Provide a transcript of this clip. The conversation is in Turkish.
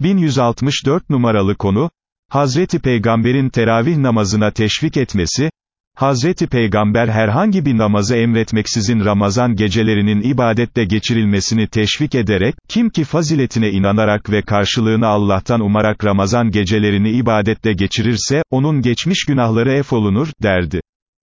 1164 numaralı konu, Hazreti Peygamber'in teravih namazına teşvik etmesi, Hazreti Peygamber herhangi bir namazı emretmeksizin Ramazan gecelerinin ibadette geçirilmesini teşvik ederek, kim ki faziletine inanarak ve karşılığını Allah'tan umarak Ramazan gecelerini ibadette geçirirse, onun geçmiş günahları efolunur, derdi.